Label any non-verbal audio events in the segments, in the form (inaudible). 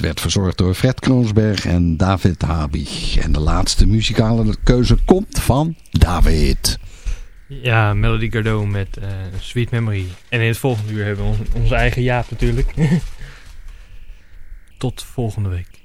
Werd verzorgd door Fred Kroonsberg en David Habig. En de laatste muzikale keuze komt van David. Ja, Melody Gardot met uh, Sweet Memory. En in het volgende uur hebben we onze eigen Jaap natuurlijk. (laughs) Tot volgende week.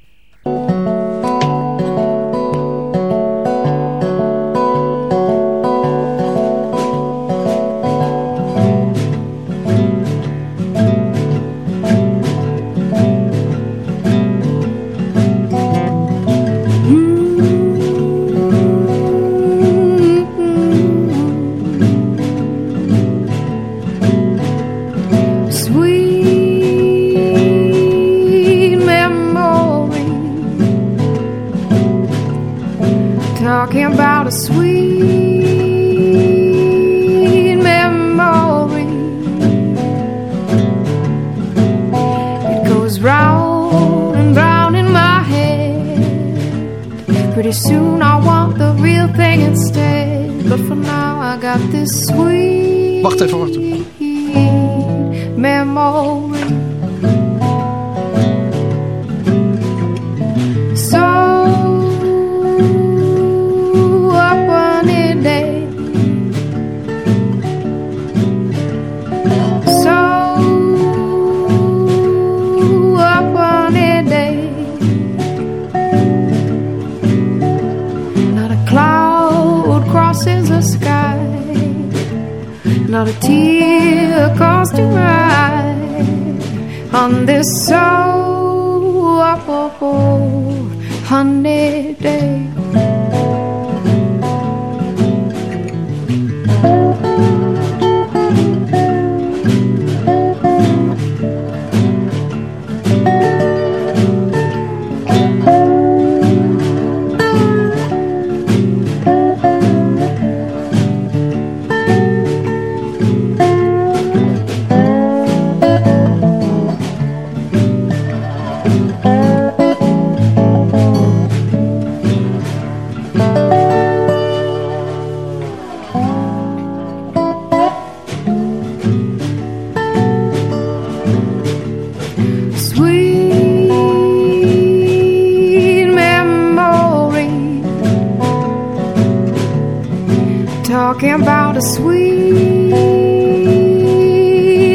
what a sweet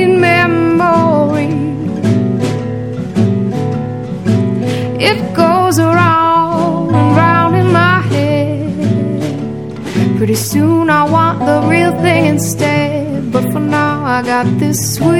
memory. It goes around, and round in my head. Pretty soon I want the real thing instead. But for now, I got this sweet.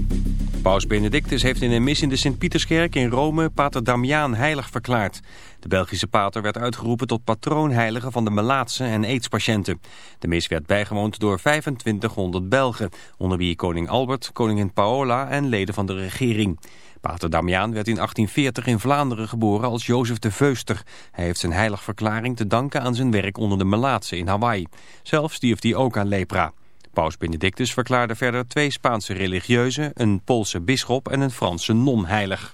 Paus Benedictus heeft in een mis in de Sint-Pieterskerk in Rome pater Damiaan heilig verklaard. De Belgische pater werd uitgeroepen tot patroonheilige van de melaatse en aidspatiënten. De mis werd bijgewoond door 2500 Belgen, onder wie koning Albert, koningin Paola en leden van de regering. Pater Damiaan werd in 1840 in Vlaanderen geboren als Jozef de Veuster. Hij heeft zijn heiligverklaring te danken aan zijn werk onder de melaatse in Hawaii. Zelf stierf hij ook aan lepra. Paus Benedictus verklaarde verder twee Spaanse religieuzen, een Poolse bisschop en een Franse non heilig.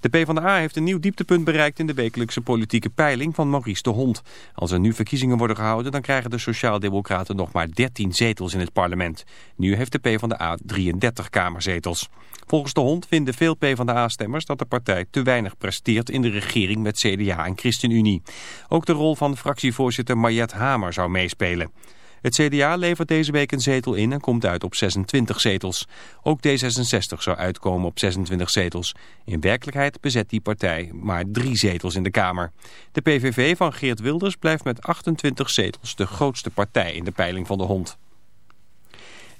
De PvdA heeft een nieuw dieptepunt bereikt in de wekelijkse politieke peiling van Maurice de Hond. Als er nu verkiezingen worden gehouden, dan krijgen de Sociaaldemocraten nog maar 13 zetels in het parlement. Nu heeft de PvdA 33 kamerzetels. Volgens de Hond vinden veel PvdA-stemmers dat de partij te weinig presteert in de regering met CDA en ChristenUnie. Ook de rol van fractievoorzitter Mariette Hamer zou meespelen. Het CDA levert deze week een zetel in en komt uit op 26 zetels. Ook D66 zou uitkomen op 26 zetels. In werkelijkheid bezet die partij maar drie zetels in de Kamer. De PVV van Geert Wilders blijft met 28 zetels de grootste partij in de peiling van de hond.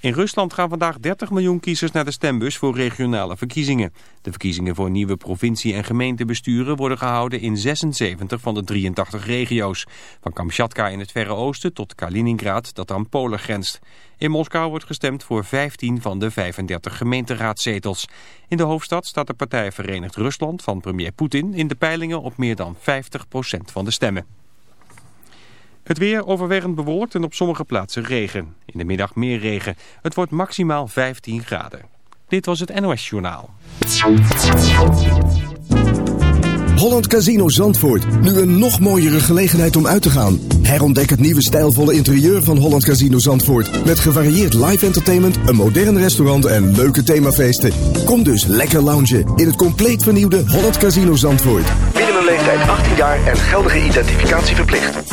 In Rusland gaan vandaag 30 miljoen kiezers naar de stembus voor regionale verkiezingen. De verkiezingen voor nieuwe provincie- en gemeentebesturen worden gehouden in 76 van de 83 regio's. Van Kamchatka in het Verre Oosten tot Kaliningrad dat aan Polen grenst. In Moskou wordt gestemd voor 15 van de 35 gemeenteraadzetels. In de hoofdstad staat de partij Verenigd Rusland van premier Poetin in de peilingen op meer dan 50% van de stemmen. Het weer overwegend bewolkt en op sommige plaatsen regen. In de middag meer regen. Het wordt maximaal 15 graden. Dit was het NOS Journaal. Holland Casino Zandvoort. Nu een nog mooiere gelegenheid om uit te gaan. Herontdek het nieuwe stijlvolle interieur van Holland Casino Zandvoort. Met gevarieerd live entertainment, een modern restaurant en leuke themafeesten. Kom dus lekker loungen in het compleet vernieuwde Holland Casino Zandvoort. Binnen een leeftijd 18 jaar en geldige identificatie verplicht.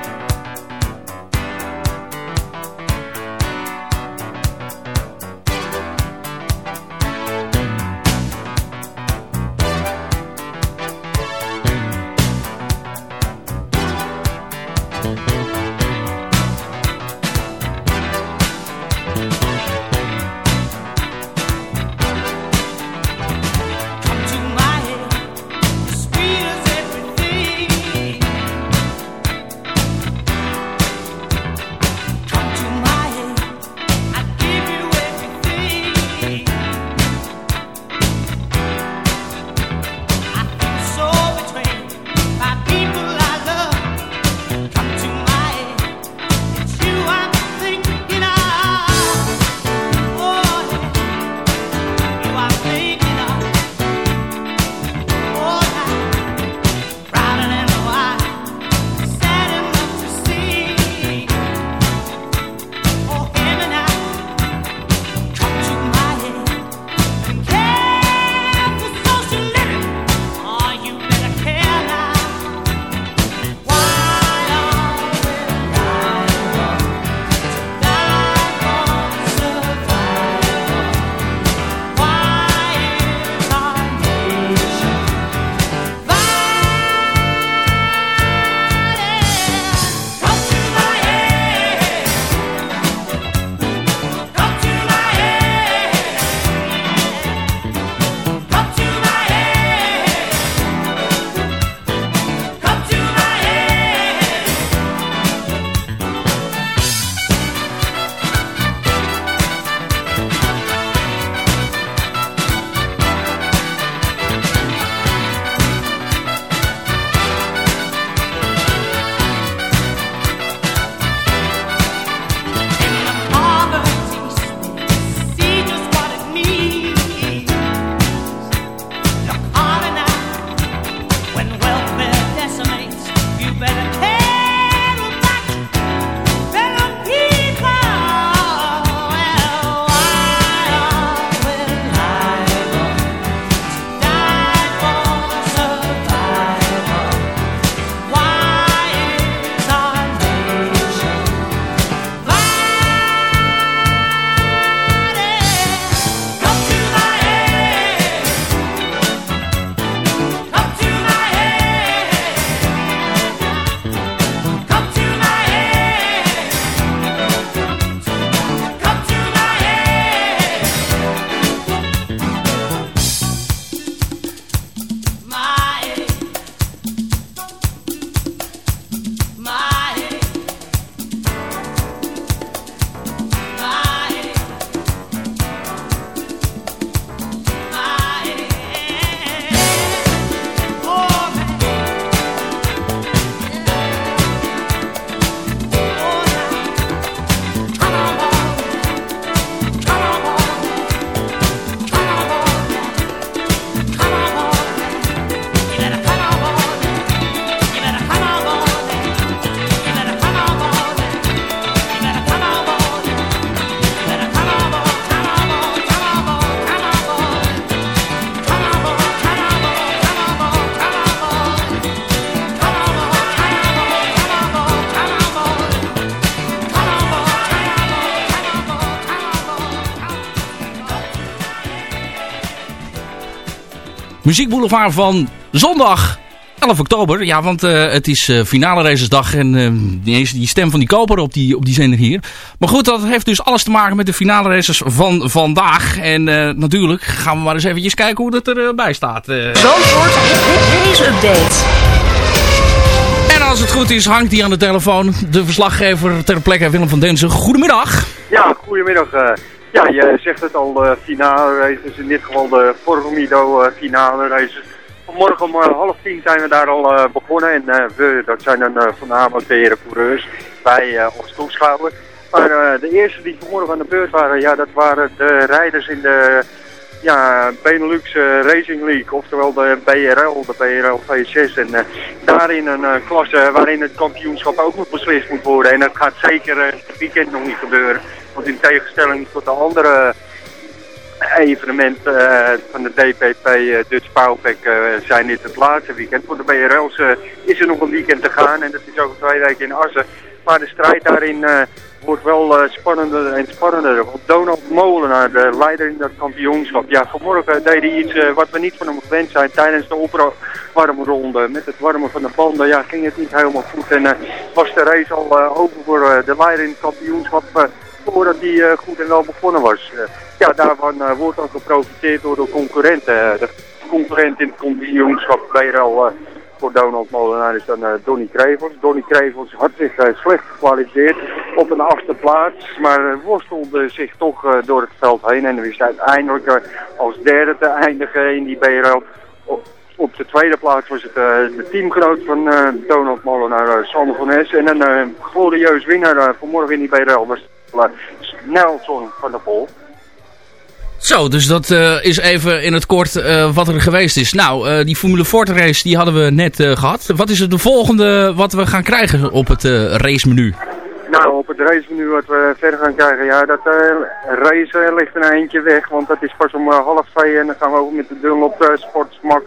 Muziekboulevard van zondag 11 oktober. Ja, want uh, het is uh, finale racesdag en uh, die, die stem van die koper op die, op die zender hier. Maar goed, dat heeft dus alles te maken met de finale races van vandaag. En natuurlijk gaan we maar eens eventjes kijken hoe dat erbij staat. Zandvoort Race Update. En als het goed is, hangt die aan de telefoon. De verslaggever ter plekke, Willem van Densen. Goedemiddag. Ja, goedemiddag. Ja, je zegt het al, finale races. In dit geval de Formido finale races. Vanmorgen om uh, half tien zijn we daar al uh, begonnen. En uh, we, dat zijn dan voornamelijk de heren coureurs, wij als toeschouwer. Maar de eerste die vanmorgen aan de beurt waren, ja, dat waren de rijders in de ja, Benelux Racing League, oftewel de BRL, de BRL V6. En daarin een klasse waarin het kampioenschap ook nog beslist moet worden. En dat gaat zeker het weekend nog niet gebeuren. Want in tegenstelling tot de andere evenement uh, van de DPP eh, Dutch Powerpack uh, zijn dit het laatste weekend. Voor de BRL's is er nog een weekend te gaan en dat is over twee weken in Assen. Maar de strijd daarin wordt wel spannender en spannender. Want Donald Molenaar, de leider in dat kampioenschap, ja, vanmorgen deed hij iets wat we niet van hem gewend zijn tijdens de opwarme ronde. Met het warmen van de banden ja, ging het niet helemaal goed en was de race al over voor de leider in het kampioenschap voordat hij goed en wel begonnen was ja, daarvan uh, wordt dan geprofiteerd door de concurrenten. Eh, de concurrent in het kampioenschap BRL uh, voor Donald Molenaar is dan uh, Donny Krevels. Donny Krevels had zich slecht gekwalificeerd op een achtste plaats, maar worstelde zich toch door het veld heen en wist uiteindelijk als derde te eindigen in die BRL. Op de tweede plaats was het de teamgenoot van Donald Molenaar, Sander van Nes. En een glorieus winnaar vanmorgen in die BRL was Nelson van der Pol. Zo, dus dat uh, is even in het kort uh, wat er geweest is. Nou, uh, die Formule Ford race die hadden we net gehad. Wat is het de volgende wat we gaan krijgen op het racemenu? Nou, op het racemenu wat we verder gaan krijgen, ja, dat race ligt een eindje weg. Want dat is pas om half twee en dan gaan we over met de Dunlop Sports Max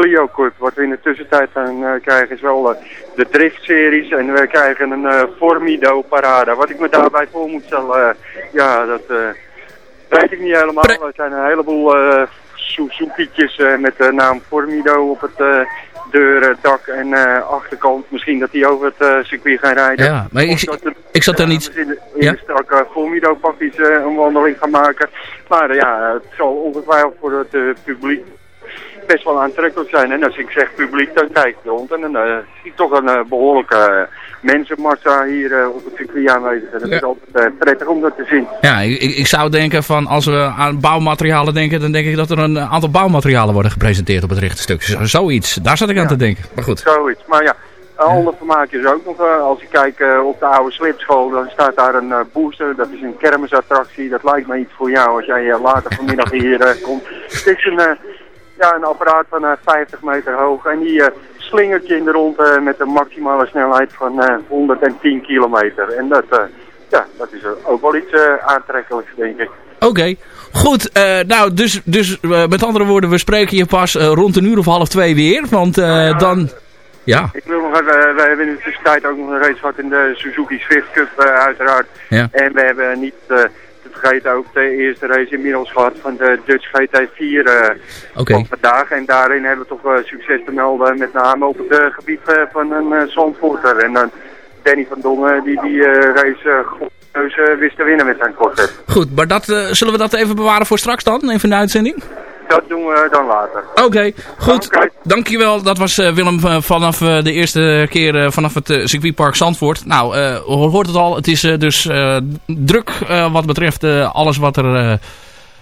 Clio Cup. Wat we in de tussentijd gaan krijgen is wel de drift-series en we krijgen een Formido parade. Wat ik me daarbij voor moet stellen, ja, dat weet ik niet helemaal. Er zijn een heleboel Suzuki'tjes met de naam Formido op het uh, deur, dak en achterkant. Misschien dat die over het circuit gaan rijden. Ja, maar ik, ik zat daar niet... In de, in ja? strak Formido pakjes een wandeling gaan maken. Maar ja, het zal ongetwijfeld voor het publiek best wel aantrekkelijk zijn. En als ik zeg publiek, dan kijk ik rond en dan zie ik toch een behoorlijke mensenmassa hier op het circuit aanwezig. En dat is altijd prettig om dat te zien. Ja, ik, ik zou denken van als we aan bouwmaterialen denken, dan denk ik dat er een aantal bouwmaterialen worden gepresenteerd op het richtstuk. Zoiets, daar zat ik aan te denken. Maar goed. Zoiets, maar ja. Ander vermaak is ook nog, als je kijkt op de oude slipschool, dan staat daar een booster. Dat is een kermisattractie. Dat lijkt me iets voor jou als jij later vanmiddag hier komt. Het is een, ja, een apparaat van 50 meter hoog en die slingertje in de rond met een maximale snelheid van 110 eh, kilometer. En dat, eh, ja, dat is ook wel iets eh, aantrekkelijks, denk ik. Oké, goed. nou, dus, dus met andere woorden, we spreken je pas rond een uur of half twee weer. Want dan... Ja. Ik wil nog even, we hebben in de tussentijd ook nog een race gehad in de Suzuki Swift Cup uiteraard. Ja. En we hebben niet vergeten ook de eerste race inmiddels gehad van de Dutch GT4 uh, op vandaag. En daarin hebben we toch uh, succes te melden, met name op het uh, gebied van een Zandvoorter. En dan Danny van Dongen die die race uh, wist te winnen met zijn kortet. Goed, maar dat, zullen we dat even bewaren voor straks dan, even in de uitzending? Dat doen we dan later. Oké, goed. Okay. Dankjewel. Dat was uh, Willem uh, vanaf uh, de eerste keer vanaf het circuitpark Zandvoort. Nou, hoort het al. Het is dus druk wat betreft alles wat er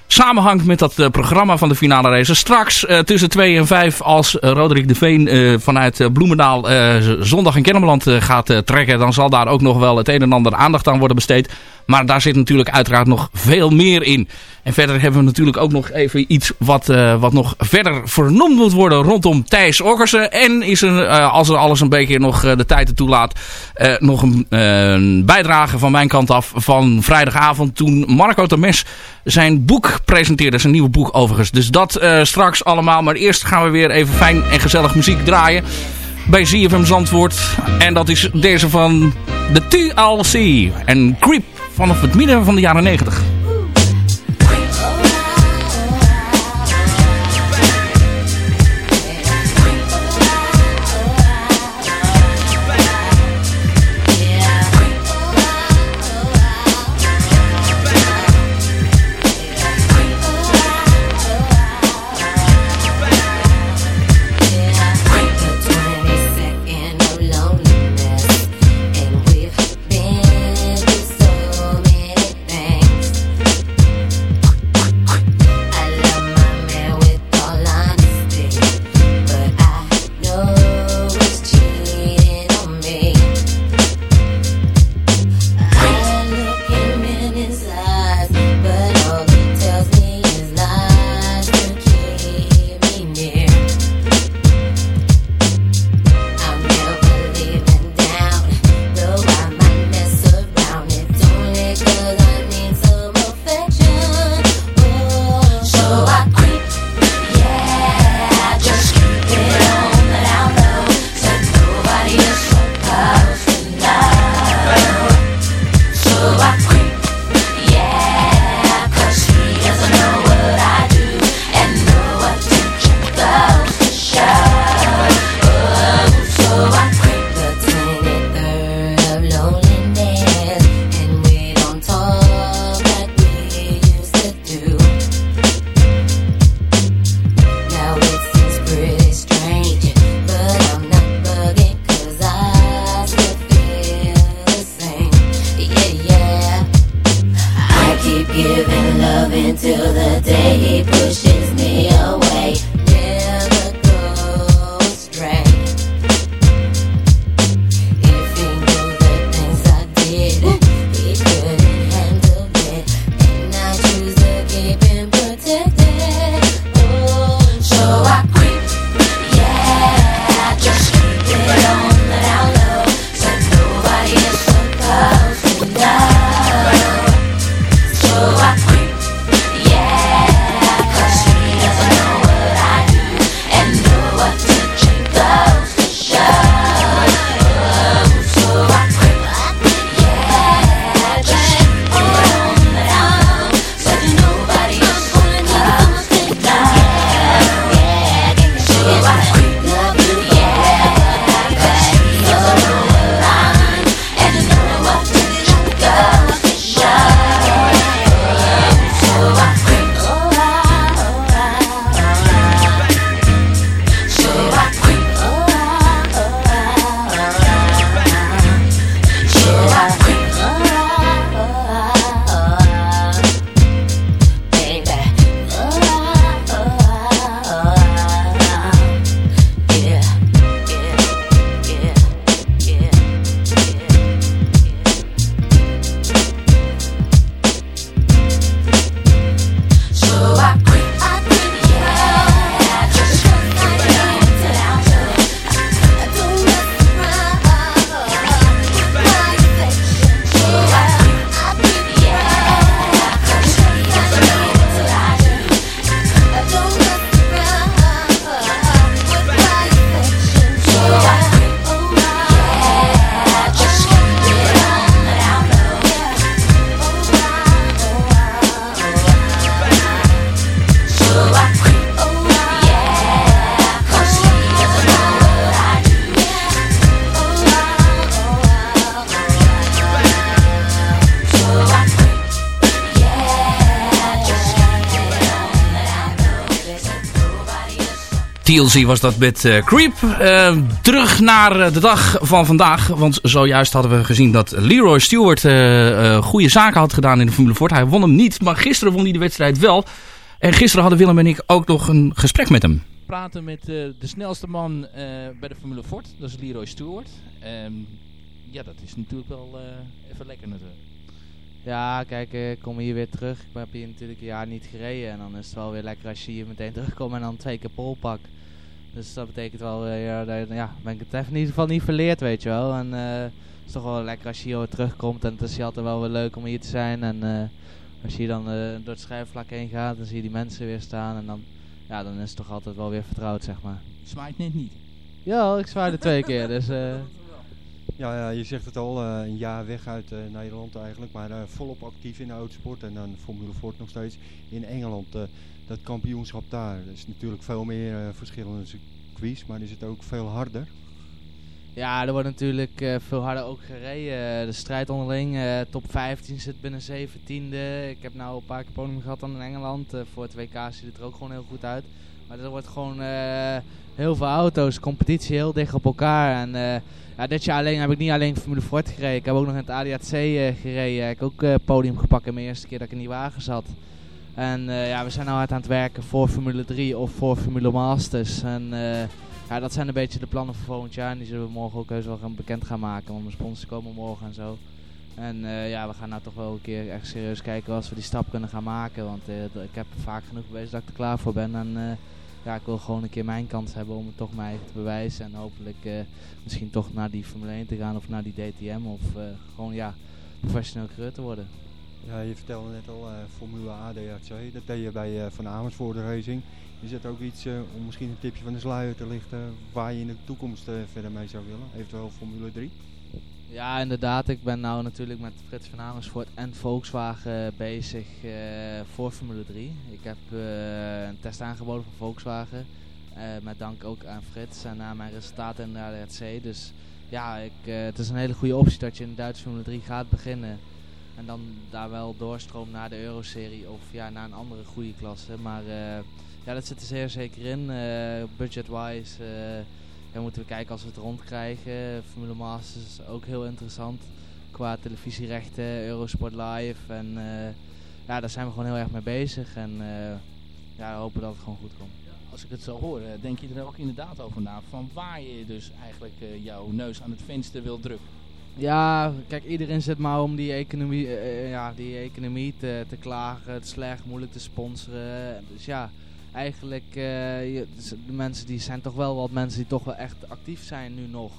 samenhangt met dat programma van de finale race. Straks tussen 2 en 5 als Roderick de Veen vanuit Bloemendaal zondag in Kennemerland gaat trekken. Dan zal daar ook nog wel het een en ander aandacht aan worden besteed. Maar daar zit natuurlijk uiteraard nog veel meer in. En verder hebben we natuurlijk ook nog even iets wat, uh, wat nog verder vernoemd moet worden rondom Thijs Okkersen. En is er, uh, als er alles een beetje nog uh, de tijd ertoe laat, nog een bijdrage van mijn kant af van vrijdagavond toen Marco Temes zijn boek presenteerde. Zijn nieuwe boek overigens. Dus dat straks allemaal. Maar eerst gaan we weer even fijn en gezellig muziek draaien bij ZFM Zandvoort. En dat is deze van de TLC en Creep vanaf het midden van de jaren 90. TLC was dat met eh, Creep. Eh, terug naar eh, de dag van vandaag. Want zojuist hadden we gezien dat Leroy Stewart eh, eh, goede zaken had gedaan in de Formule Ford. Hij won hem niet, maar gisteren won hij de wedstrijd wel. En gisteren hadden Willem en ik ook nog een gesprek met hem. praten met eh, de snelste man eh, bij de Formule Ford. Dat is Leroy Stewart. Ehm, ja, dat is natuurlijk wel eh, even lekker natuurlijk. Ja, kijk, ik kom hier weer terug. Ik heb hier natuurlijk een jaar niet gereden. En dan is het wel weer lekker als je hier meteen terugkomt en dan twee keer pol pak. Dus dat betekent wel, eh, ja, dat- ja, ben ik het even in ieder geval niet verleerd, weet je wel. En eh, het is toch wel lekker als je hier weer terugkomt. En het is altijd wel weer leuk om hier te zijn. En eh, als je hier dan eh, door het schrijfvlak heen gaat, dan zie je die mensen weer staan. En dan, ja, dan is het toch altijd wel weer vertrouwd, zeg maar. Zwaait net niet. Ja, ik zwaaide twee keer, dus... eh, (laughs) Ja, ja, je zegt het al, eh, een jaar weg uit eh, Nederland eigenlijk, maar eh, volop actief in de autosport en dan Formule Ford nog steeds in Engeland. Dat kampioenschap daar, er is natuurlijk veel meer eh, verschillende circuits, maar is het ook veel harder. Ja, er wordt natuurlijk eh, veel harder ook gereden. Eh, de strijd onderling, top 15 zit binnen 17e. Ik heb nou een paar keer podium gehad dan in Engeland. Voor het WK ziet het er ook gewoon heel goed uit. Maar er wordt gewoon heel veel auto's, competitie heel dicht op elkaar. En ja, dit jaar alleen heb ik niet alleen Formule Ford gereden. Ik heb ook nog in het ADAC gereden. Ik heb ook podium gepakt in mijn eerste keer dat ik in die wagen zat. En eh, ja, we zijn nou hard aan het werken voor Formule 3 of voor Formule Masters. En eh, ja, dat zijn een beetje de plannen voor volgend jaar. En die zullen we morgen ook heus wel gaan bekend gaan maken. Want mijn sponsors komen morgen en zo. En eh, ja, we gaan nou toch wel een keer echt serieus kijken als we die stap kunnen gaan maken. Want ik heb vaak genoeg bewezen dat ik er klaar voor ben. En ja, ik wil gewoon een keer mijn kans hebben om het toch mij te bewijzen. En hopelijk misschien toch naar die Formule 1 te gaan of naar die DTM. Of gewoon ja, professioneel coureur te worden. Ja, je vertelde net al, eh, Formule ADAC, dat deed je bij eh, Van Amersfoort Racing. Is dat ook iets eh, om misschien een tipje van de sluier te lichten waar je in de toekomst verder mee zou willen? Eventueel Formule 3? Ja, inderdaad. Ik ben nou natuurlijk met Frits van Amersfoort en Volkswagen bezig voor Formule 3. Ik heb een test aangeboden van Volkswagen. met dank ook aan Frits en aan mijn resultaten in de ADAC. Dus ja, ik, het is een hele goede optie dat je in de Duitse Formule 3 gaat beginnen. En dan daar wel doorstroomt naar de Euroserie of ja, naar een andere goede klasse. Maar eh, ja, dat zit er zeer zeker in. Eh, Budget-wise eh, moeten we kijken als we het rondkrijgen. Formule Masters is ook heel interessant qua televisierechten, Eurosport Live. En ja, daar zijn we gewoon heel erg mee bezig. En ja, we hopen dat het gewoon goed komt. Als ik het zo hoor, denk je er ook inderdaad over na. Van waar je dus eigenlijk jouw neus aan het venster wil drukken. Ja, kijk, iedereen zit maar om die economie, eh, eh, ja, die economie te, te klagen. Het is slecht, moeilijk te sponsoren. Dus ja, eigenlijk, eh, dus de mensen die zijn toch wel wat mensen die toch wel echt actief zijn nu nog.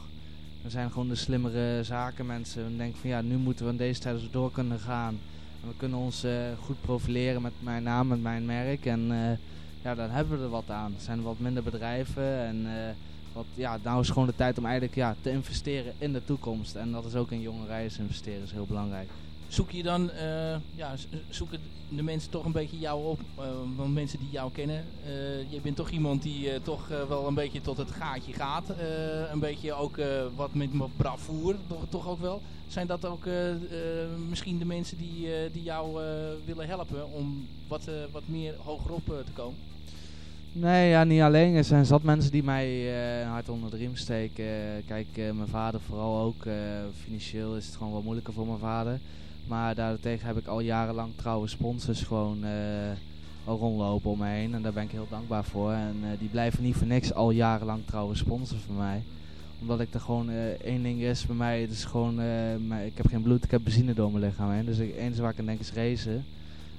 We zijn gewoon de slimmere zakenmensen. We denken van ja, nu moeten we in deze tijd dus door kunnen gaan. En we kunnen ons goed profileren met mijn naam, met mijn merk. En ja, dan hebben we er wat aan. Er zijn wat minder bedrijven en... wat, ja, nou is gewoon de tijd om eigenlijk ja, te investeren in de toekomst. En dat is ook in jonge rijders investeren, is heel belangrijk. Zoek je dan, eh, ja, zoeken de mensen toch een beetje jou op, eh, want mensen die jou kennen. eh, je bent toch iemand die toch wel een beetje tot het gaatje gaat. een beetje ook wat met bravoer, toch, toch ook wel. Zijn dat ook misschien de mensen die, die jou willen helpen om wat, wat meer hogerop te komen? Nee, ja, niet alleen. Er zijn zat mensen die mij een hart onder de riem steken. Kijk, eh, mijn vader vooral ook. eh, financieel is het gewoon wat moeilijker voor mijn vader. Maar daartegen heb ik al jarenlang trouwe sponsors gewoon rondlopen om me heen. En daar ben ik heel dankbaar voor. En die blijven niet voor niks al jarenlang trouwe sponsors van mij. Omdat ik er gewoon één ding is bij mij. Het is gewoon, ik heb geen bloed, ik heb benzine door mijn lichaam heen. Dus het enige waar ik aan denk is racen.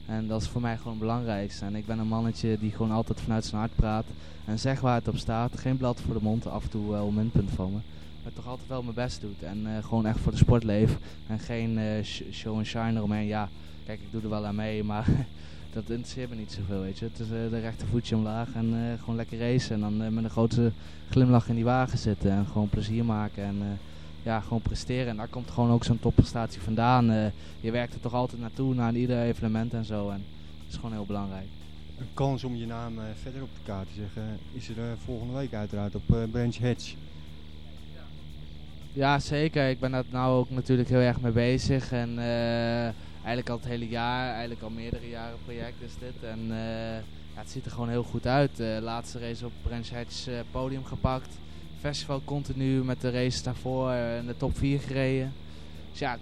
En dat is voor mij gewoon het belangrijkste. En ik ben een mannetje die gewoon altijd vanuit zijn hart praat. En zeg waar het op staat. Geen blad voor de mond. Af en toe wel een minpunt van me. Maar toch altijd wel mijn best doet. En eh, gewoon echt voor de sport leef. En geen eh, sh- show en shine eromheen. Ja, kijk, ik doe er wel aan mee. Maar (laughs) dat interesseert me niet zoveel, weet je. Het is eh, de rechtervoetje omlaag. En gewoon lekker racen. En dan met een grote glimlach in die wagen zitten. En gewoon plezier maken. En ja, gewoon presteren. En daar komt gewoon ook zo'n topprestatie vandaan. Eh, je werkt er toch altijd naartoe, naar ieder evenement en zo. En dat is gewoon heel belangrijk. Een kans om je naam eh, verder op de kaart te zeggen is er eh, volgende week uiteraard op Branch Hedge. Ja, zeker. Ik ben daar nou ook natuurlijk heel erg mee bezig. En eigenlijk al het hele jaar, eigenlijk al meerdere jaren project is dit. En ja, het ziet er gewoon heel goed uit. Eh, laatste race op Branch Hedge podium gepakt. Festival continu met de races daarvoor eh, in de top 4 gereden. Dus ja,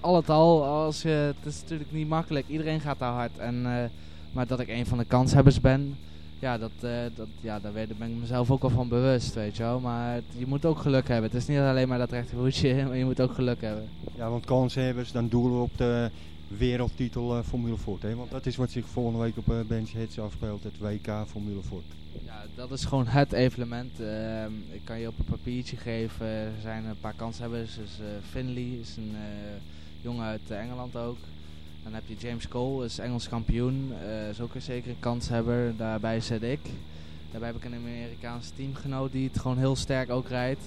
al het al, als je, het is natuurlijk niet makkelijk. Iedereen gaat daar hard. En, eh, maar dat ik een van de kanshebbers ben, ja, dat, eh, dat, ja, daar ben ik mezelf ook wel van bewust, weet je wel. Maar je moet ook geluk hebben. Het is niet alleen maar dat rechterhoedje, (laughs) maar je moet ook geluk hebben. Ja, want kanshebbers, dan doelen we op de wereldtitel eh, Formule Ford. Want dat is wat zich volgende week op eh Branch Hedge afspeelt, het WK Formule Ford. Dat is gewoon het evenement. Ehm, ik kan je op een papiertje geven. Er zijn een paar kanshebbers. Dus, eh, Finley is een eh, jongen uit eh, Engeland ook. Dan heb je James Cole, is Engels kampioen. is ook een zeker een kanshebber. Daarbij zit ik. Daarbij heb ik een Amerikaanse teamgenoot die het gewoon heel sterk ook rijdt.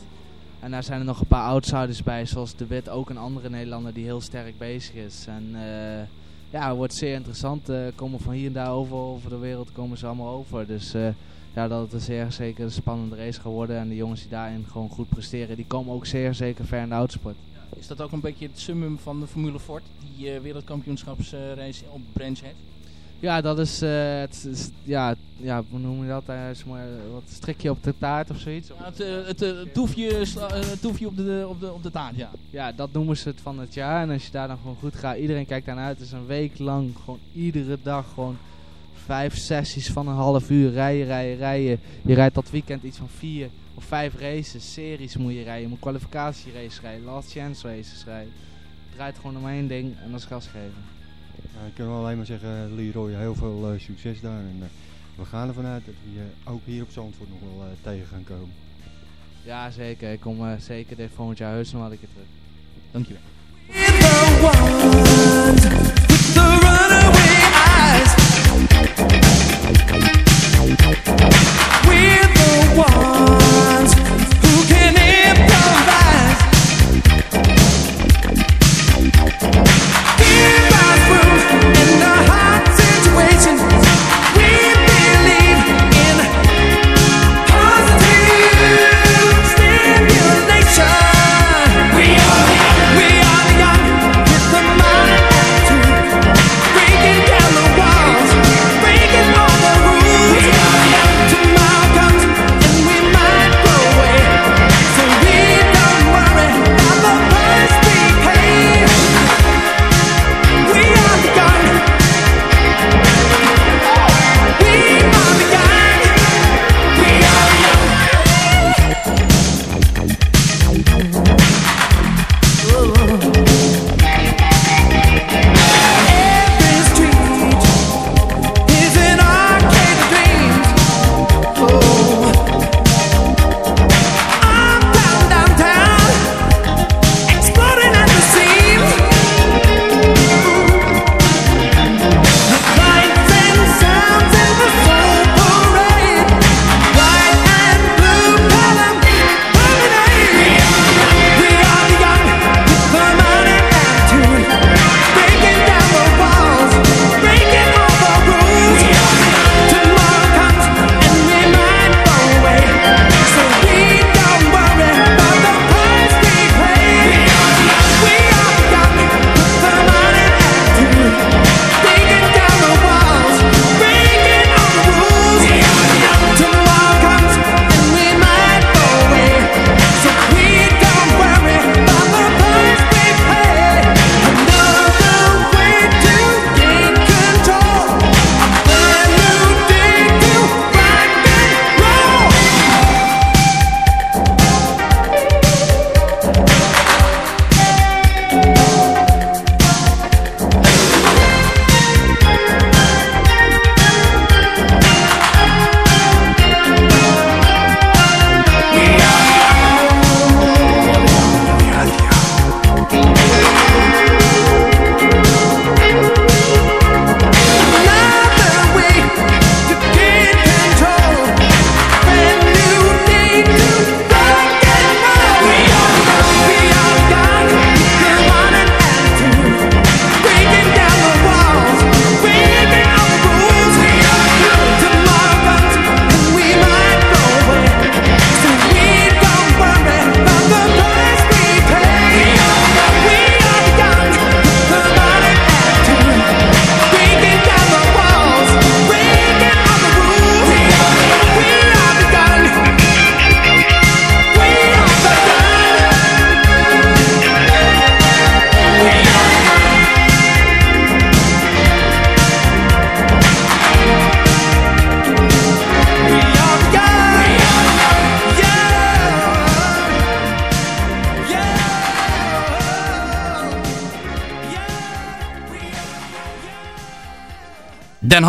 En daar zijn er nog een paar outsiders bij, zoals De Wit, ook een andere Nederlander die heel sterk bezig is. En ja, het wordt zeer interessant. Eh komen van hier en daar over, over de wereld komen ze allemaal over. Dus ja, dat het een zeer zeker een spannende race gaat worden. En de jongens die daarin gewoon goed presteren, die komen ook zeer zeker ver in de autosport. Is dat ook een beetje het summum van de Formule Ford, die eh, wereldkampioenschapsrace op Branch Hedge? Ja, dat is, eh, het, is ja, ja, hoe noem je dat? Eh, maar wat strikje op de taart of zoiets? Ja, het, eh, het, eh, het eh, op, de, op, de, op de taart, ja. Ja, dat noemen ze het van het jaar. En als je daar dan gewoon goed gaat, iedereen kijkt daarnaar uit. Het is een week lang, gewoon iedere dag gewoon vijf sessies van een half uur rijden, rijden, rijden. Je rijdt dat weekend iets van vier of vijf races, series moet je rijden. Je moet kwalificatieraces rijden, last chance races rijden. Het draait gewoon om één ding en dat is gas geven. Ja, ik kan wel alleen maar zeggen, Leroy, heel veel eh, succes daar. En, eh, we gaan ervan uit dat we je ook hier op Zandvoort nog wel eh, tegen gaan komen. Ja, zeker. Ik kom eh, zeker dit volgend jaar heus nog wel een keer terug. Dankjewel. want.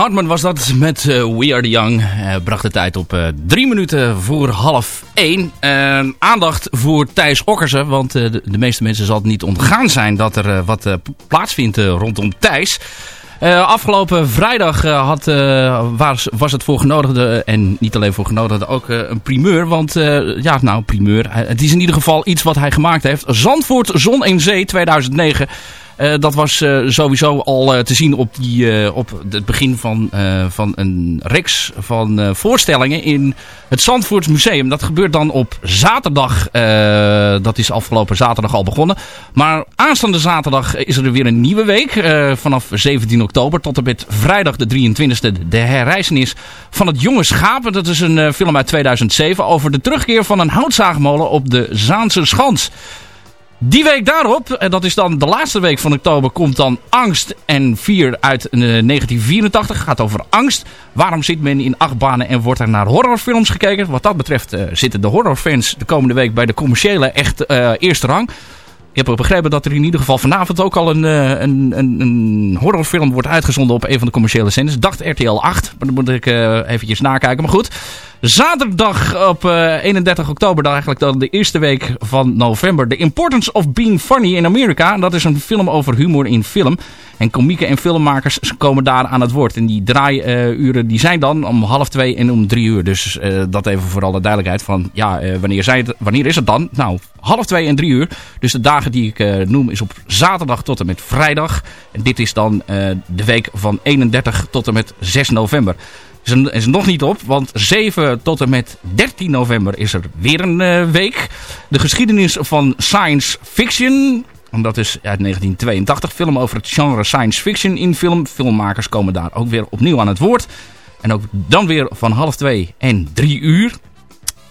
Hartman was dat met eh, We Are The Young. Eh, bracht de tijd op eh, drie minuten voor half één. Eh, aandacht voor Thijs Okkersen. Want de, de meeste mensen zal het niet ontgaan zijn dat er wat plaatsvindt rondom Thijs. Afgelopen vrijdag had, was, was het voor genodigden, en niet alleen voor genodigden, ook een primeur. Want, ja, nou, primeur. Het is in ieder geval iets wat hij gemaakt heeft. Zandvoort Zon en Zee 2009. Eh, dat was eh, sowieso al eh, te zien op, die, op het begin van, van een reeks van voorstellingen in het Zandvoorts Museum. Dat gebeurt dan op zaterdag. dat is afgelopen zaterdag al begonnen. Maar aanstaande zaterdag is er weer een nieuwe week. vanaf 17 oktober tot en met vrijdag de 23e. De herreizenis van het jonge schapen. Dat is een film uit 2007 over de terugkeer van een houtzaagmolen op de Zaanse Schans. Die week daarop, en dat is dan de laatste week van oktober, komt dan Angst en 4 uit eh, 1984. Gaat over angst. Waarom zit men in achtbanen en wordt er naar horrorfilms gekeken? Wat dat betreft eh, zitten de horrorfans de komende week bij de commerciële echt eh, eerste rang. Ik heb begrepen dat er in ieder geval vanavond ook al een, eh, een, een, een horrorfilm wordt uitgezonden op een van de commerciële zenders. Dacht RTL 8, maar dan moet ik eh, eventjes nakijken. Maar goed, zaterdag op eh, 31 oktober, dan eigenlijk dan de eerste week van november. The Importance of Being Funny in Amerika. Dat is een film over humor in film. En komieken en filmmakers komen daar aan het woord. En die draaiuren die zijn dan om half twee en om drie uur. Dus eh, dat even voor alle duidelijkheid van ja, eh, wanneer, zijn het, wanneer is het dan? Nou, half twee en drie uur. Dus de dagen die ik eh, noem is op zaterdag tot en met vrijdag. En dit is dan eh, de week van 31 tot en met 6 november. Is er, nog niet op, want 7 tot en met 13 november is er weer een eh, week. De geschiedenis van science fiction. En dat is uit 1982. Film over het genre science fiction in film. Filmmakers komen daar ook weer opnieuw aan het woord. En ook dan weer van half twee en drie uur.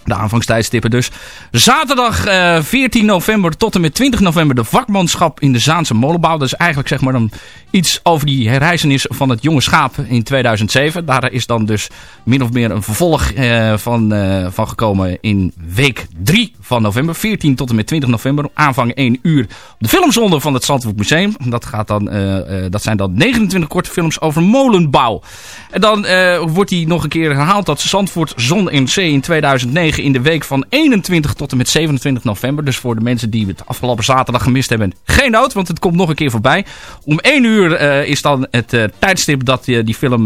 De aanvangstijdstippen dus. Zaterdag eh, 14 november tot en met 20 november de vakmanschap in de Zaanse molenbouw. Dat is eigenlijk zeg maar dan iets over die herreizenis van het jonge schaap in 2007. Daar is dan dus min of meer een vervolg eh, van, eh, van gekomen in week 3 van november. 14 tot en met 20 november. Aanvang 1 uur de filmzonde van het Zandvoort Museum. Dat, gaat dan, eh, eh, dat zijn dan 29 korte films over molenbouw. En dan eh, wordt die nog een keer herhaald dat Zandvoort Zon en Zee in 2009 in de week van 21 tot en met 27 november. Dus voor de mensen die het afgelopen zaterdag gemist hebben, geen nood, want het komt nog een keer voorbij. Om 1 uur is dan het tijdstip dat die film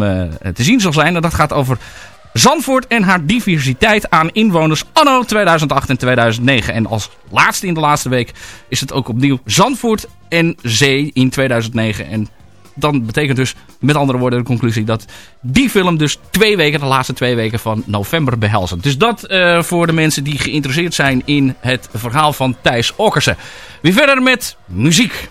te zien zal zijn. En dat gaat over Zandvoort en haar diversiteit aan inwoners anno 2008 en 2009. En als laatste in de laatste week is het ook opnieuw Zandvoort en Zee in 2009. En dan betekent dus met andere woorden de conclusie dat die film dus twee weken, de laatste twee weken van november behelzen. Dus dat eh, voor de mensen die geïnteresseerd zijn in het verhaal van Thijs Okkersen. Weer verder met muziek.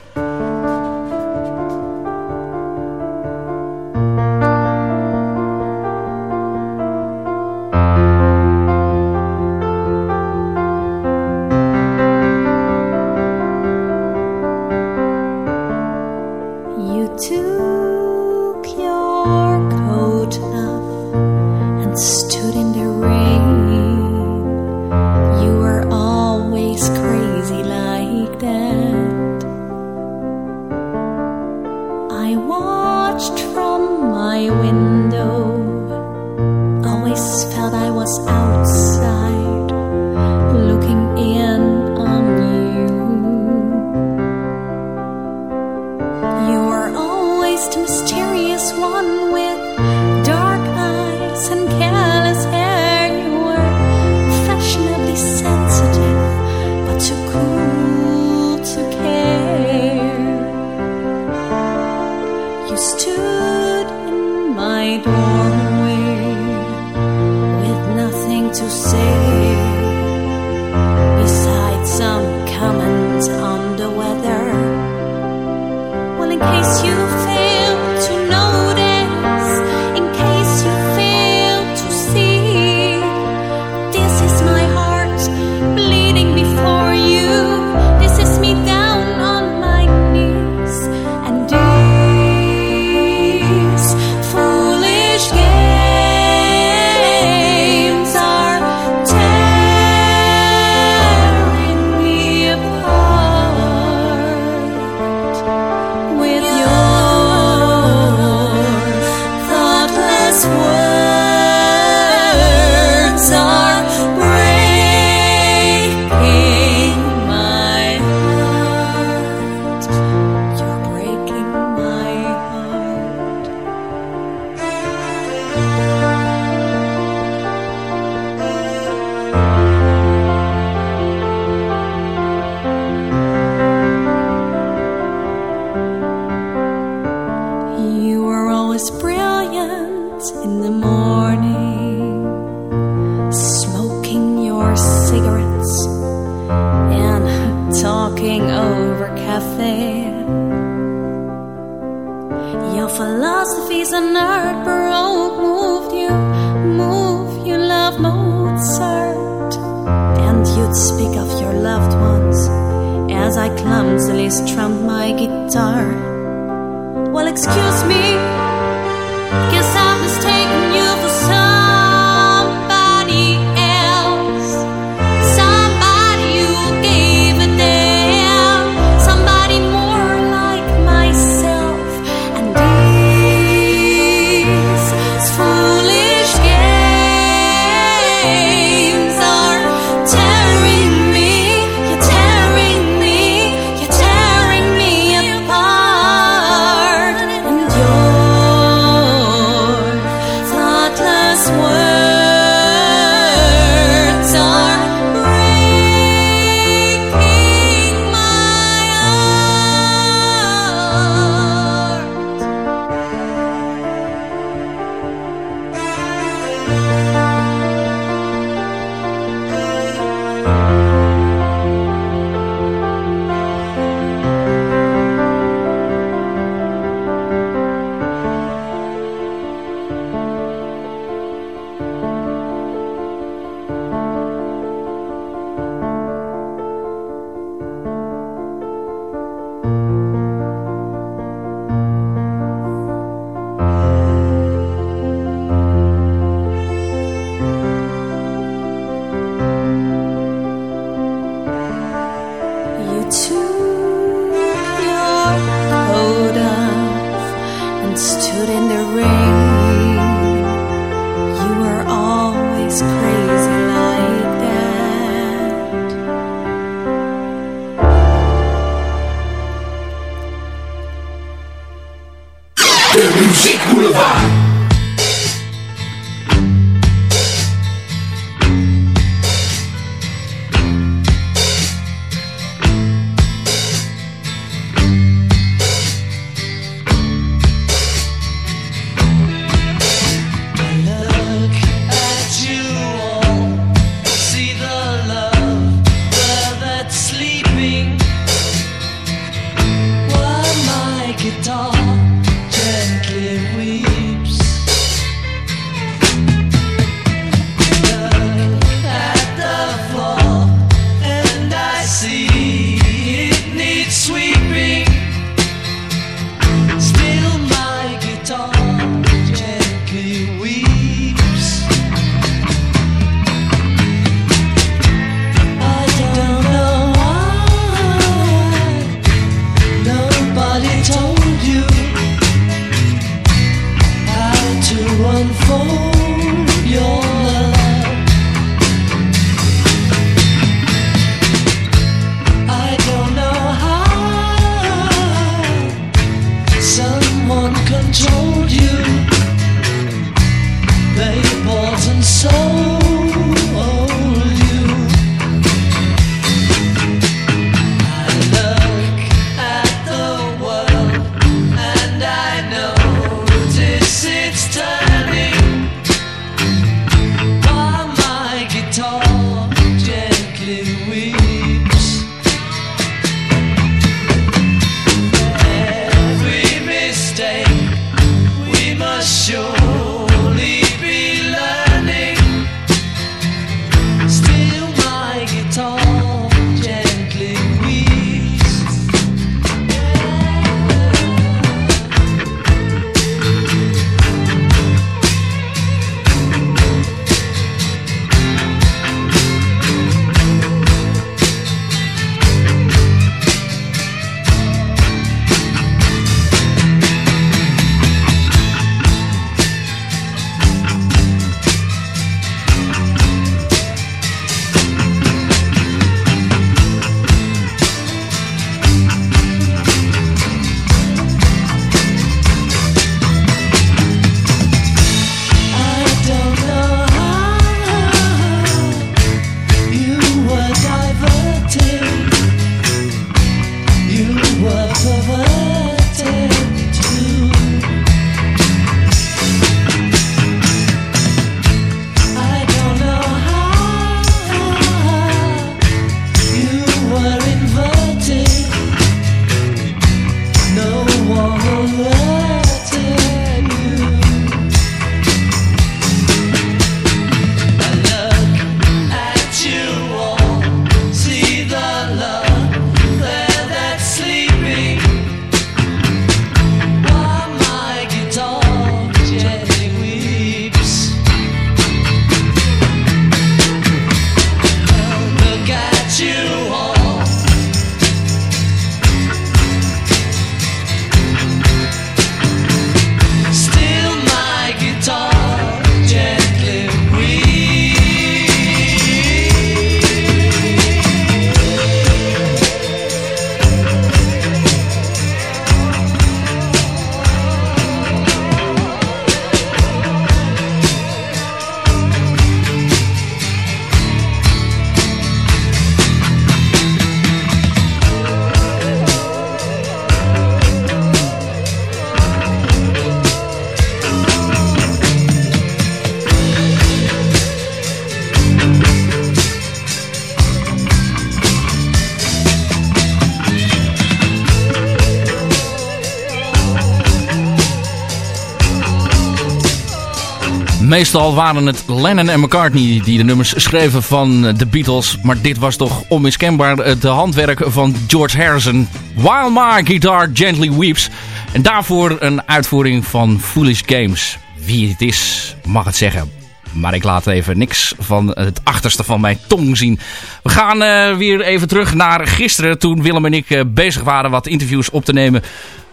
Meestal waren het Lennon en McCartney die de nummers schreven van de Beatles. Maar dit was toch onmiskenbaar het handwerk van George Harrison. While My Guitar Gently Weeps. En daarvoor een uitvoering van Foolish Games. Wie het is, mag het zeggen. Maar ik laat even niks van het achterste van mijn tong zien. We gaan eh, weer even terug naar gisteren toen Willem en ik eh, bezig waren wat interviews op te nemen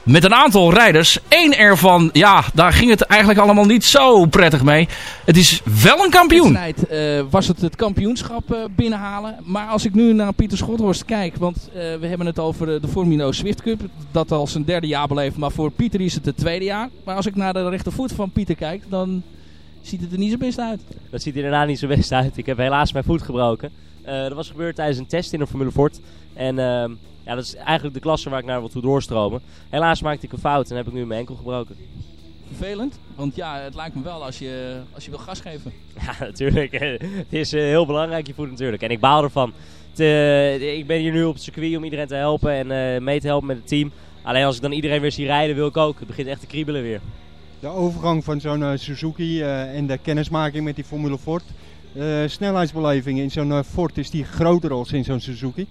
met een aantal rijders. Eén ervan, ja, daar ging het eigenlijk allemaal niet zo prettig mee. Het is wel een kampioen. wedstrijd eh, was het het kampioenschap eh, binnenhalen. Maar als ik nu naar Pieter Schothorst kijk, want eh, we hebben het over de Formino Swift Cup. Dat al zijn derde jaar beleeft, maar voor Pieter is het het tweede jaar. Maar als ik naar de rechtervoet van Pieter kijk, dan ziet het er niet zo best uit. Dat ziet er inderdaad niet zo best uit. Ik heb helaas mijn voet gebroken. Eh, dat was gebeurd tijdens een test in een Formule Ford. En ehm, ja, dat is eigenlijk de klasse waar ik naar wil toe doorstromen. Helaas maakte ik een fout en heb ik nu mijn enkel gebroken. Vervelend, want ja, het lijkt me wel als je, als je wil gas geven. (laughs) Ja, natuurlijk. Het is eh, heel belangrijk, je voet natuurlijk. En ik baal ervan. Het, eh, ik ben hier nu op het circuit om iedereen te helpen en eh, mee te helpen met het team. Alleen als ik dan iedereen weer zie rijden, wil ik ook. Het begint echt te kriebelen weer. De overgang van zo'n Suzuki eh, en de kennismaking met die Formule Ford. eh, snelheidsbeleving in zo'n Ford is die groter als in zo'n Suzuki.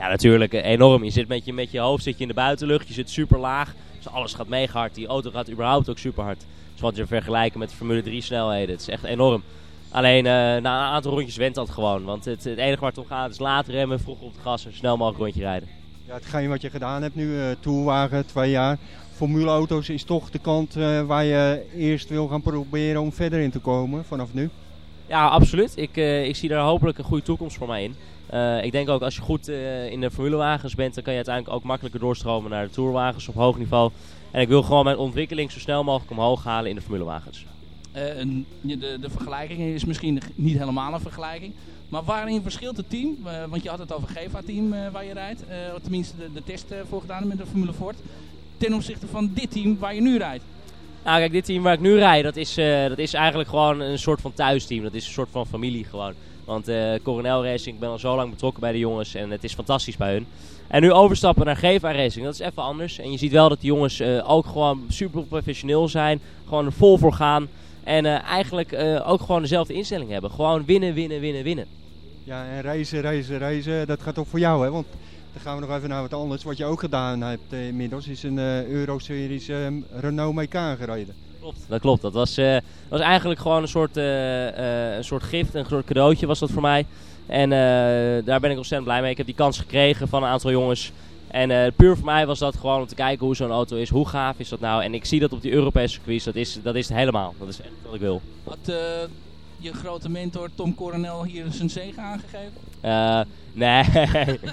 Ja, natuurlijk. eh, Enorm. Je zit met je, met je hoofd zit je in de buitenlucht. Je zit super laag. Dus alles gaat mega hard. Die auto gaat überhaupt ook super hard. Dus wat je vergelijken met de Formule 3 snelheden. Het is echt enorm. Alleen eh, na een aantal rondjes went dat gewoon. Want het, het enige waar het om gaat is laat remmen, vroeg op het gas en snel mogelijk rondje rijden. Ja, hetgeen wat je gedaan hebt nu, eh Tourwagen, twee jaar. Formuleauto's is toch de kant eh, waar je eerst wil gaan proberen om verder in te komen vanaf nu. Ja, absoluut. Ik, eh, ik zie daar hopelijk een goede toekomst voor mij in. Eh, ik denk ook als je goed eh, in de formulewagens bent, dan kan je uiteindelijk ook makkelijker doorstromen naar de tourwagens op hoog niveau. En ik wil gewoon mijn ontwikkeling zo snel mogelijk omhoog halen in de formulewagens. Een- de, de vergelijking is misschien niet helemaal een vergelijking. Maar waarin verschilt het team? Want je had het over GEVA-team waar je rijdt. tenminste, de, de test voor gedaan met de Formule Ford. Ten opzichte van dit team waar je nu rijdt. Nou, kijk, dit team waar ik nu rijd, dat is, eh, dat is eigenlijk gewoon een soort van thuisteam. Dat is een soort van familie gewoon. Want eh Coronel Racing, ik ben al zo lang betrokken bij de jongens en het is fantastisch bij hun. En nu overstappen naar GEVA Racing, dat is even anders. En je ziet wel dat die jongens eh, ook gewoon super professioneel zijn. Gewoon er vol voor gaan. En eigenlijk ook gewoon dezelfde instelling hebben. Gewoon winnen, winnen, winnen, winnen. Ja, en reizen, reizen, reizen, dat gaat ook voor jou, hè? Want dan gaan we nog even naar wat anders. Wat je ook gedaan hebt eh, inmiddels, is een eh, Euro-series eh, Renault Megane gereden. Klopt, dat klopt. Dat was, eh, was eigenlijk gewoon een soort, eh, eh, een soort gift, een soort cadeautje was dat voor mij. En eh, daar ben ik ontzettend blij mee. Ik heb die kans gekregen van een aantal jongens. En eh, puur voor mij was dat gewoon om te kijken hoe zo'n auto is. Hoe gaaf is dat nou? En ik zie dat op die Europese circuits. Dat is, dat is het helemaal. Dat is echt wat ik wil. Eh, je grote mentor Tom Coronel hier zijn zegen aangegeven? Eh, nee.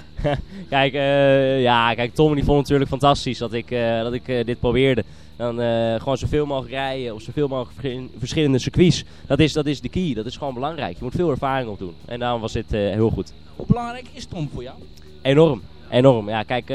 (laughs) kijk, eh, ja, kijk, Tom die vond het natuurlijk fantastisch dat ik, eh, dat ik dit probeerde. Dan gewoon zoveel mogelijk rijden op zoveel mogelijk verschi- verschillende circuits. Dat is, dat is de key. Dat is gewoon belangrijk. Je moet veel ervaring opdoen. En daarom was dit heel goed. Hoe belangrijk is Tom voor jou? Enorm, enorm. Ja, kijk,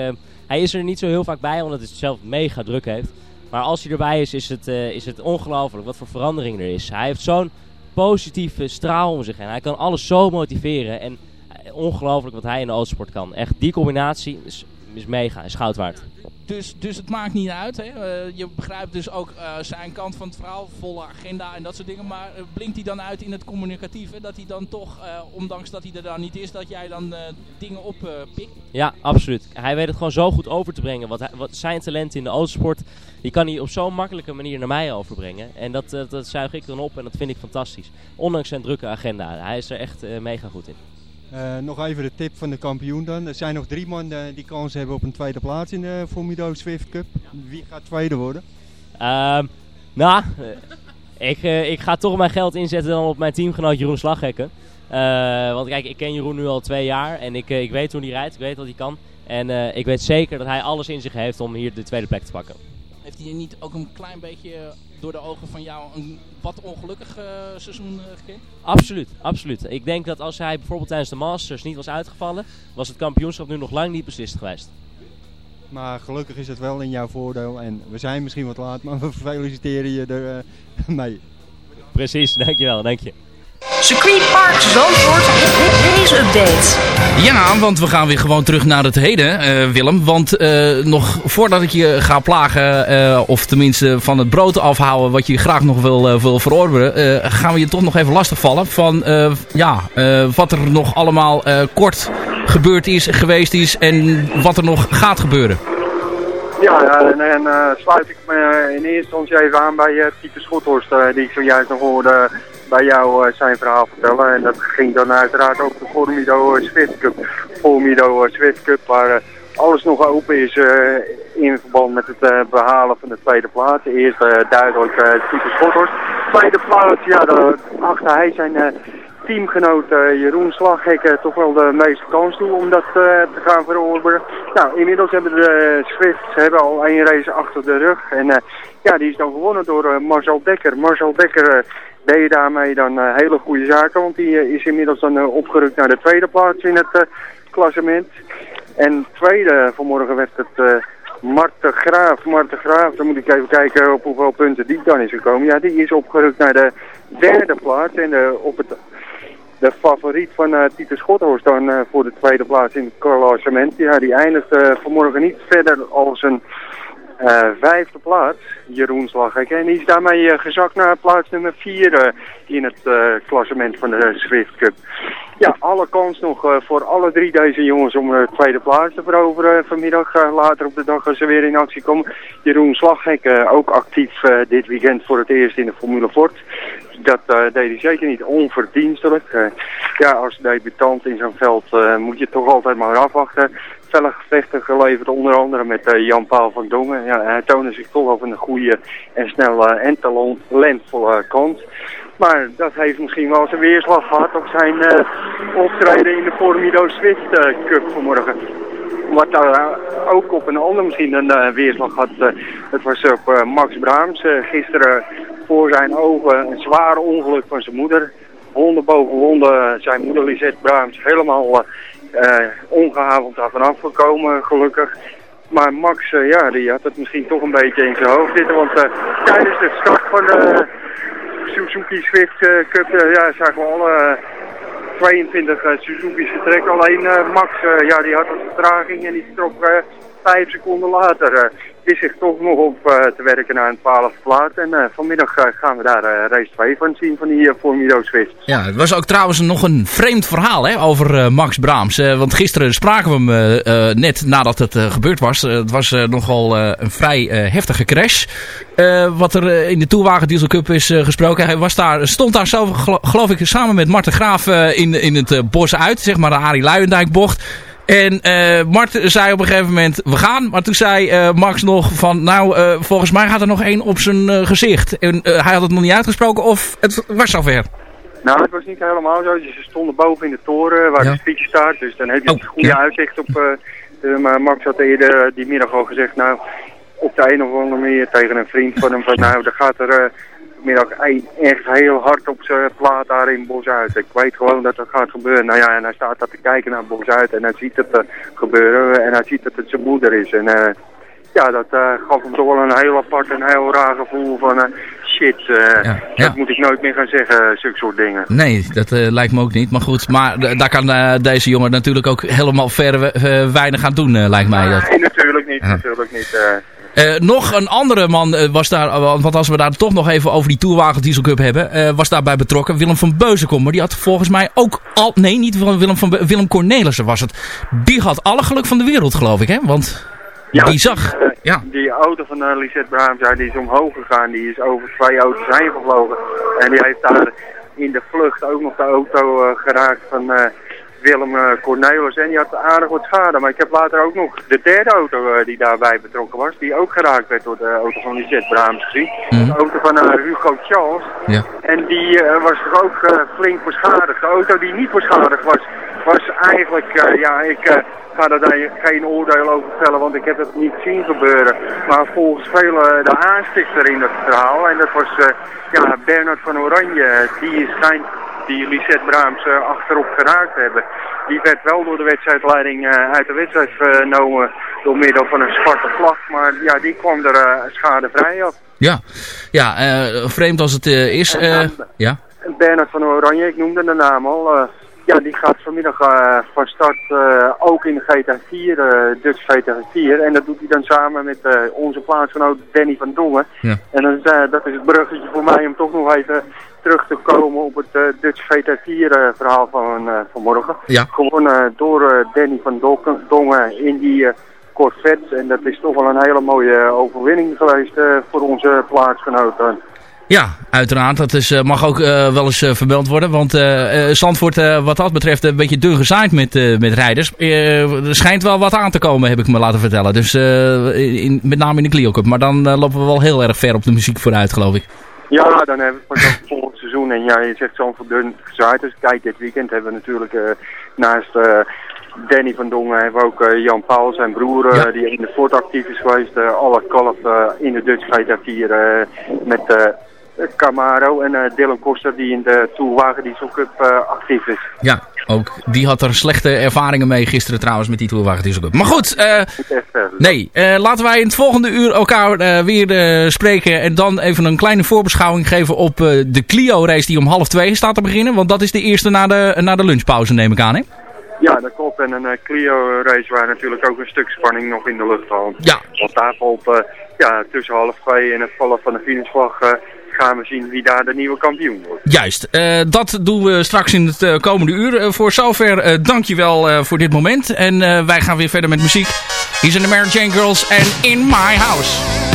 hij is er niet zo heel vaak bij, omdat hij het zelf mega druk heeft. Maar als hij erbij is, is het, is het ongelooflijk wat voor verandering er is. Hij heeft zo'n positieve straal om zich heen. Hij kan alles zo motiveren. En eh, ongelooflijk wat hij in de autosport kan. Echt, die combinatie is, mega, is goud waard. Dus, dus het maakt niet uit. Hè? Eh, je begrijpt dus ook eh, zijn kant van het verhaal, volle agenda en dat soort dingen. Maar eh, blinkt hij dan uit in het communicatieve? Dat hij dan toch, ondanks dat hij er dan niet is, dat jij dan dingen oppikt? Ja, absoluut. Hij weet het gewoon zo goed over te brengen. Wat, zijn talent in de autosport, die kan hij op zo'n makkelijke manier naar mij overbrengen. En dat, dat zuig ik dan op en dat vind ik fantastisch. Ondanks zijn drukke agenda. Hij is er echt mega goed in. Eh, nog even de tip van de kampioen dan. Er zijn nog drie mannen die kans hebben op een tweede plaats in de Formido Swift Cup. Wie gaat tweede worden? Ehm, nou, eh, ik, eh, ik ga toch mijn geld inzetten dan op mijn teamgenoot Jeroen Slaghekken. Eh, want kijk, ik ken Jeroen nu al twee jaar en ik, eh, ik weet hoe hij rijdt, ik weet wat hij kan. En eh, ik weet zeker dat hij alles in zich heeft om hier de tweede plek te pakken. Heeft hij niet ook een klein beetje door de ogen van jou een wat ongelukkig eh, seizoen uh, gekend? Absoluut, absoluut. Ik denk dat als hij bijvoorbeeld tijdens de Masters niet was uitgevallen, was het kampioenschap nu nog lang niet beslist geweest. Maar gelukkig is het wel in jouw voordeel. En we zijn misschien wat laat, maar we feliciteren je er eh, mee. Precies, dankjewel, dank je. Circuitpark Zandvoort Update. Ja, want we gaan weer gewoon terug naar het heden, eh, Willem. Want eh, nog voordat ik je ga plagen, eh, of tenminste van het brood afhouden wat je graag nog wil, wil verorberen, eh, gaan we je toch nog even lastigvallen van eh, ja, eh, wat er nog allemaal eh, kort gebeurd is, geweest is en wat er nog gaat gebeuren. Ja, en, en eh, sluit ik me in eerste instantie even aan bij eh, Pieter Schothorst, eh, die ik zojuist nog hoorde bij jou eh, zijn verhaal vertellen. En dat ging dan uiteraard over de Formido uh, Swift Cup. Formido uh, Swift Cup, waar eh, alles nog open is eh, in verband met het eh, behalen van de tweede plaats. Eerst eh, duidelijk eh, Pieter Schothorst. Tweede plaats, ja, achter hij zijn... eh, teamgenoot eh, Jeroen Slaghekken toch wel de meeste kans toe om dat eh, te gaan verorberen. Nou, inmiddels hebben de Swifts hebben al één race achter de rug. En eh, ja, die is dan gewonnen door eh, Marcel Dekker. Marcel Dekker deed daarmee dan eh, hele goede zaken, want die eh, is inmiddels dan eh, opgerukt naar de tweede plaats in het klassement. En tweede vanmorgen werd het... Marte Graaf, Marte Graaf, dan moet ik even kijken op hoeveel punten die dan is gekomen. Ja, die is opgerukt naar de derde plaats en eh, op het de favoriet van Pieter Schothorst dan voor de tweede plaats in het klassement. Ja, die eindigt vanmorgen niet verder als een eh, vijfde plaats, Jeroen Slagek. En is daarmee eh, gezakt naar plaats nummer vier eh, in het klassement van de Swift Cup. Ja, alle kans nog voor alle drie deze jongens om de tweede plaats te veroveren vanmiddag. later op de dag als ze weer in actie komen. Jeroen Slaghek eh, ook actief dit weekend voor het eerst in de Formule Ford. Dat deed hij zeker niet onverdienstelijk. Ja, als debutant in zo'n veld moet je toch altijd maar afwachten. Felle gevechten geleverd onder andere met eh, Jan-Paul van Dongen. Ja, hij toonde zich toch van een goede en snelle en talentvolle kant. Maar dat heeft misschien wel zijn weerslag gehad op zijn eh, optreden in de Formido Swift eh, Cup vanmorgen. Wat daar ook op een ander misschien een weerslag had, dat was op Max Braams. Gisteren voor zijn ogen een zwaar ongeluk van zijn moeder. Honden boven honden, zijn moeder Lisette Braams helemaal ongehavend daar vanaf gekomen, gelukkig. Maar Max, eh, ja, die had het misschien toch een beetje in zijn hoofd zitten, want eh, tijdens de start van de Suzuki Swift eh, Cup, eh, ja, zagen we alle 22 uh, Suzuki's vertrekken. Alleen eh, Max, eh, ja, die had een vertraging en die trok eh, vijf seconden later. Wist zich toch nog op eh, te werken naar een 12 plaats. En eh, vanmiddag eh, gaan we daar race 2 van zien van die Formido Swift. Ja, het was ook trouwens nog een vreemd verhaal hè, over Max Braams. Want gisteren spraken we hem net nadat het gebeurd was. Het was nogal een vrij heftige crash. Wat er in de Tourwagen Diesel Cup is gesproken. Hij was daar, stond daar zo, gelo- geloof ik, samen met Marten Graaf in, in het bos uit. Zeg maar de Arie Luijendijk bocht. En eh Mart zei op een gegeven moment, we gaan. Maar toen zei eh, Max nog van, nou, eh, volgens mij gaat er nog één op zijn gezicht. En hij had het nog niet uitgesproken of het was zover. Nou, het was niet helemaal zo. Dus ze stonden boven in de toren waar de fiets staat. Dus dan heb je het goede uitzicht op... maar Max had eerder die middag al gezegd, nou, op de een of andere manier tegen een vriend van hem van, nou, er gaat er vanmiddag echt heel hard op zijn plaat daar in Bos uit. Ik weet gewoon dat dat gaat gebeuren. Nou ja, en hij staat daar te kijken naar Bos uit en hij ziet het eh, gebeuren en hij ziet dat het zijn moeder is. En eh, ja, dat eh, gaf hem toch wel een heel apart en heel raar gevoel van, shit, eh, dat ja. moet ik nooit meer gaan zeggen, zulke soort dingen. Nee, dat lijkt me ook niet. Maar goed, maar daar kan deze jongen natuurlijk ook helemaal eh, weinig aan doen, lijkt mij. Dat. Nee, natuurlijk niet, Ja. natuurlijk niet. Eh. Nog een andere man eh, was daar, eh, want als we daar toch nog even over die Tourwagen Diesel Cup hebben, was daarbij betrokken. Willem van Beuzenkom, maar die had volgens mij ook al, nee, niet Willem van Be- Willem Cornelissen was het. Die had alle geluk van de wereld, geloof ik, hè? Want die zag, ja. Die auto van uh, Lisette Braams, ja, die is omhoog gegaan. Die is over twee auto's heen gevlogen. En die heeft daar in de vlucht ook nog de auto geraakt van Willem eh, Cornelis. En die had aardig wat schade. Maar ik heb later ook nog de derde auto eh, die daarbij betrokken was. Die ook geraakt werd door de auto van Lisette Braams gezien. De auto van eh, Hugo Charles. Ja. En die was toch ook flink beschadigd. De auto die niet beschadigd was, was eigenlijk, ja, ik ga daar dan geen oordeel over vellen, want ik heb het niet zien gebeuren. Maar volgens velen de aanstichter in dat verhaal, en dat was ja, Bernard van Oranje, die schijnt die Lisette Braams eh, achterop geraakt hebben. Die werd wel door de wedstrijdleiding eh, uit de wedstrijd genomen door middel van een zwarte vlag, maar ja, die kwam er eh, schadevrij af. Ja, ja vreemd als het is. ja. Bernard van Oranje, ik noemde de naam al. Ja, die gaat vanmiddag eh, van start eh, ook in de GTA 4, eh Dutch GTA 4. En dat doet hij dan samen met eh, onze plaatsgenoot Danny van Dongen. Ja. En dan is, dat is het bruggetje voor mij om toch nog even terug te komen op het Dutch GTA 4 eh, verhaal van vanmorgen. Ja. Gewonnen door Danny van Dongen in die Corvette. En dat is toch wel een hele mooie overwinning geweest voor onze plaatsgenoten. Ja, uiteraard. Dat is, eh, mag ook eh, wel eens eh, vermeld worden. Want Zandvoort, eh, wat dat betreft, een beetje dun gezaaid met, met rijders. Er schijnt wel wat aan te komen, heb ik me laten vertellen. Dus in, met name in de Clio Cup. Maar dan lopen we wel heel erg ver op de muziek vooruit, geloof ik. Ja, dan hebben we ook volgend seizoen. En ja, je zegt zo'n verdund gezaaid. Dus kijk, dit weekend hebben we natuurlijk naast Danny van Dongen... hebben we ook Jan Paul, zijn broer, die in de Ford actief is geweest. Uh, alle kalf in de Dutch GTA 4 eh, met Camaro. En eh, Dylan Koster die in de Tourwagen Diesel Cup eh, actief is. Ja, ook die had er slechte ervaringen mee gisteren trouwens met die Tourwagen Diesel Cup. Maar goed, eh, nee, eh, laten wij in het volgende uur elkaar eh, weer eh, spreken. En dan even een kleine voorbeschouwing geven op eh, de Clio race die om half twee staat te beginnen. Want dat is de eerste na de, na de lunchpauze neem ik aan, hè? Ja, dat klopt. En een eh, Clio race waar natuurlijk ook een stuk spanning nog in de lucht hangt. Ja. Want daar valt eh, ja, tussen half twee en het vallen van de finishvlag eh, gaan we zien wie daar de nieuwe kampioen wordt. Juist, eh, dat doen we straks in het eh, komende uur. Eh, voor zover dankjewel voor dit moment. En wij gaan weer verder met muziek. Hier zijn de Mary Jane Girls en In My House.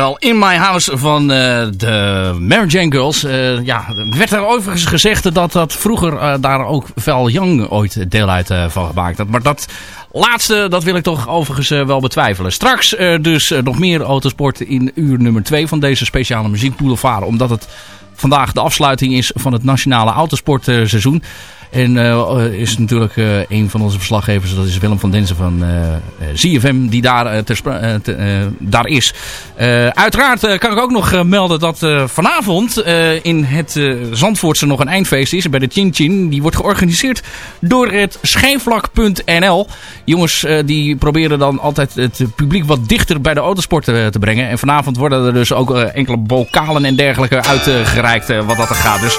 Oftewel In My House van eh, de Mary Jane Girls. Eh, ja, er werd er overigens gezegd dat dat vroeger eh, daar ook Val Young ooit deel uit van gemaakt had. Maar dat laatste, dat wil ik toch overigens wel betwijfelen. Straks dus nog meer autosport in uur nummer 2 van deze speciale muziekboulevard. Omdat het vandaag de afsluiting is van het nationale autosportseizoen. En eh, is natuurlijk eh, een van onze verslaggevers, dat is Willem van Denzen van eh, eh, ZFM, die daar, eh, eh, eh, daar is. Eh, uiteraard eh, kan ik ook nog eh, melden dat eh, vanavond eh, in het eh, Zandvoortse nog een eindfeest is, bij de Chin Chin. Die wordt georganiseerd door het schijnvlak.nl. Jongens eh, die proberen dan altijd het publiek wat dichter bij de autosport eh, te brengen. En vanavond worden er dus ook eh, enkele bokalen en dergelijke uitgereikt eh, wat dat er gaat. Dus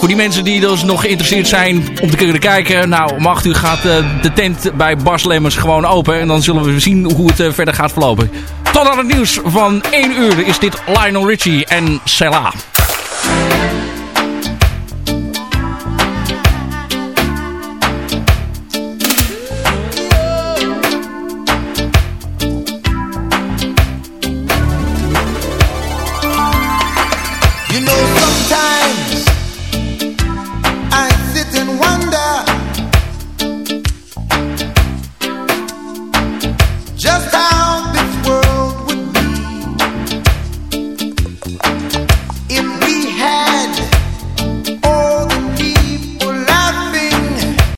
voor die mensen die dus nog geïnteresseerd zijn om te kunnen kijken. Nou, om 8 uur gaat eh, de tent bij Bas Lemmers gewoon open. En dan zullen we zien hoe het eh, verder gaat verlopen. Tot aan het nieuws van 1 uur is dit Lionel Richie en Sela.